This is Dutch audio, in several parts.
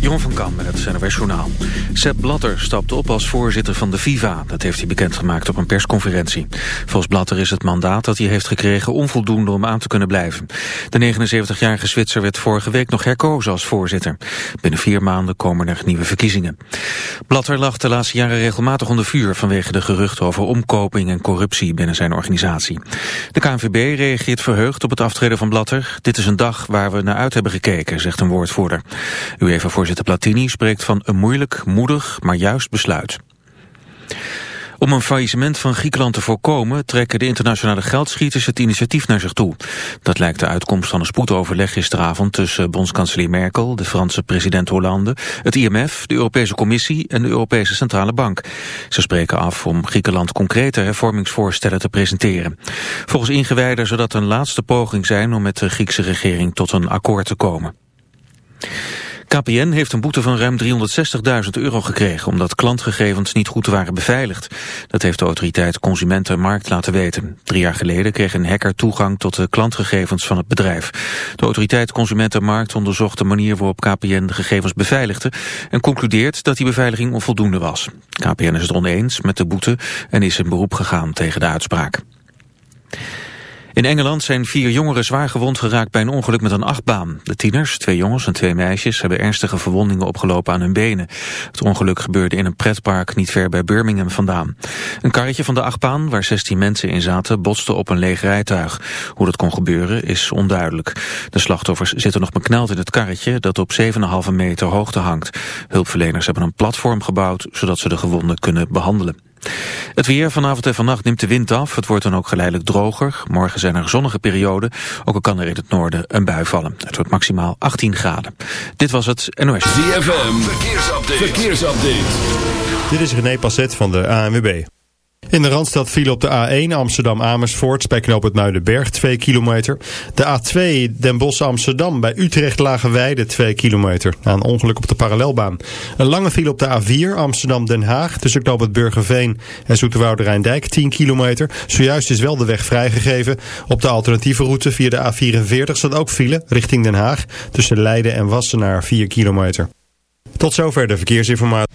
Jeroen van Kam met het NWS Journaal. Sepp Blatter stapt op als voorzitter van de FIFA. Dat heeft hij bekendgemaakt op een persconferentie. Volgens Blatter is het mandaat dat hij heeft gekregen onvoldoende om aan te kunnen blijven. De 79-jarige Zwitser werd vorige week nog herkozen als voorzitter. Binnen vier maanden komen er nieuwe verkiezingen. Blatter lag de laatste jaren regelmatig onder vuur... vanwege de geruchten over omkoping en corruptie binnen zijn organisatie. De KNVB reageert verheugd op het aftreden van Blatter. Dit is een dag waar we naar uit hebben gekeken, zegt een woordvoerder. Even voorzitter Platini spreekt van een moeilijk, moedig, maar juist besluit. Om een faillissement van Griekenland te voorkomen trekken de internationale geldschieters het initiatief naar zich toe. Dat lijkt de uitkomst van een spoedoverleg gisteravond tussen bondskanselier Merkel, de Franse president Hollande, het IMF, de Europese Commissie en de Europese Centrale Bank. Ze spreken af om Griekenland concrete hervormingsvoorstellen te presenteren. Volgens ingewijden zou dat een laatste poging zijn om met de Griekse regering tot een akkoord te komen. KPN heeft een boete van ruim 360.000 euro gekregen... omdat klantgegevens niet goed waren beveiligd. Dat heeft de autoriteit Consument en Markt laten weten. Drie jaar geleden kreeg een hacker toegang tot de klantgegevens van het bedrijf. De autoriteit Consument en Markt onderzocht de manier waarop KPN de gegevens beveiligde... en concludeert dat die beveiliging onvoldoende was. KPN is het oneens met de boete en is in beroep gegaan tegen de uitspraak. In Engeland zijn vier jongeren zwaar gewond geraakt bij een ongeluk met een achtbaan. De tieners, twee jongens en twee meisjes, hebben ernstige verwondingen opgelopen aan hun benen. Het ongeluk gebeurde in een pretpark niet ver bij Birmingham vandaan. Een karretje van de achtbaan, waar 16 mensen in zaten, botste op een leeg rijtuig. Hoe dat kon gebeuren is onduidelijk. De slachtoffers zitten nog bekneld in het karretje dat op 7,5 meter hoogte hangt. Hulpverleners hebben een platform gebouwd, zodat ze de gewonden kunnen behandelen. Het weer vanavond en vannacht neemt de wind af. Het wordt dan ook geleidelijk droger. Morgen zijn er zonnige perioden. Ook al kan er in het noorden een bui vallen. Het wordt maximaal 18 graden. Dit was het NOS. ZFM, verkeersupdate. verkeersupdate. Dit is René Passet van de ANWB. In de Randstad viel op de A1 Amsterdam-Amersfoort bij het Muidenberg 2 kilometer. De A2 Den Bosch-Amsterdam bij Utrecht-Lagenweide 2 kilometer. Na een ongeluk op de parallelbaan. Een lange file op de A4 Amsterdam-Den Haag tussen knoop het Burgerveen en Zoeterwoude Rijndijk 10 kilometer. Zojuist is wel de weg vrijgegeven. Op de alternatieve route via de A44 staat ook file richting Den Haag tussen Leiden en Wassenaar 4 kilometer. Tot zover de verkeersinformatie.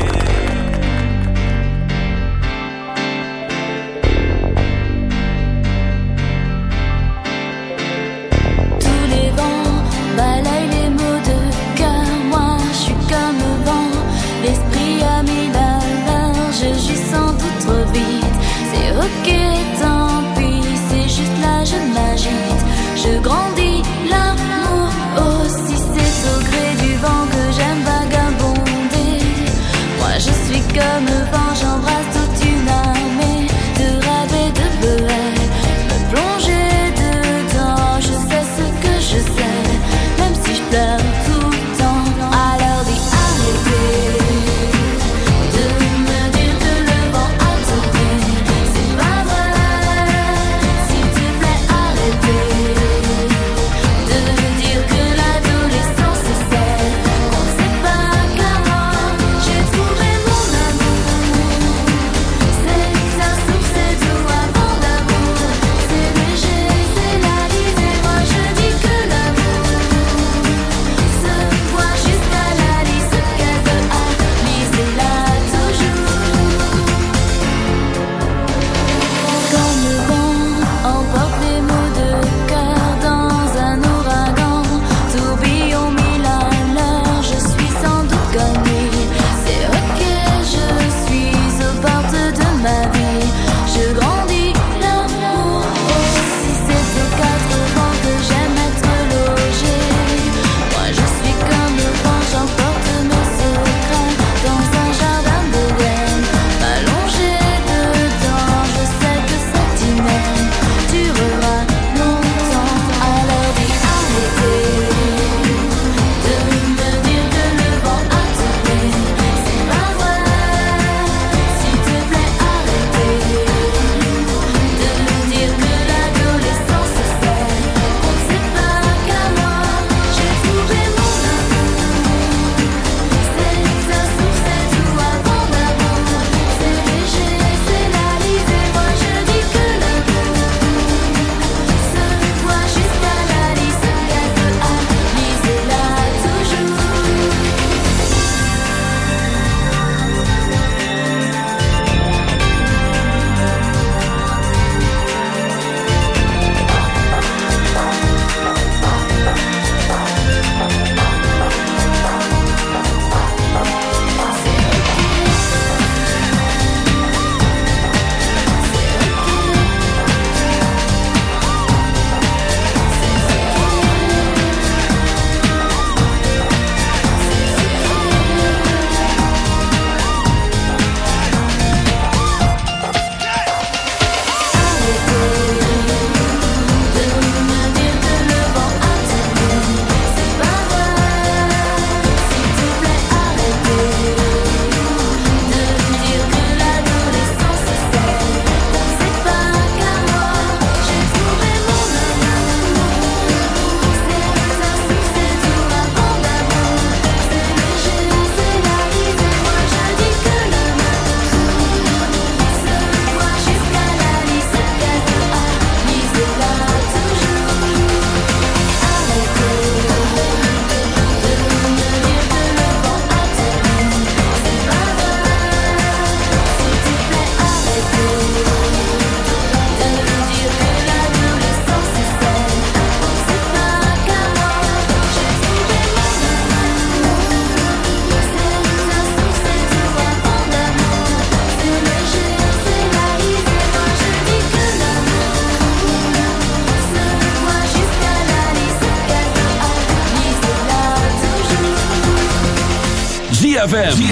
que tant pis, c'est juste là, je m'agite, je grandis.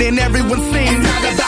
And then everyone sings.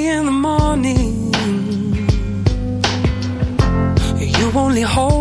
hold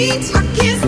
I can't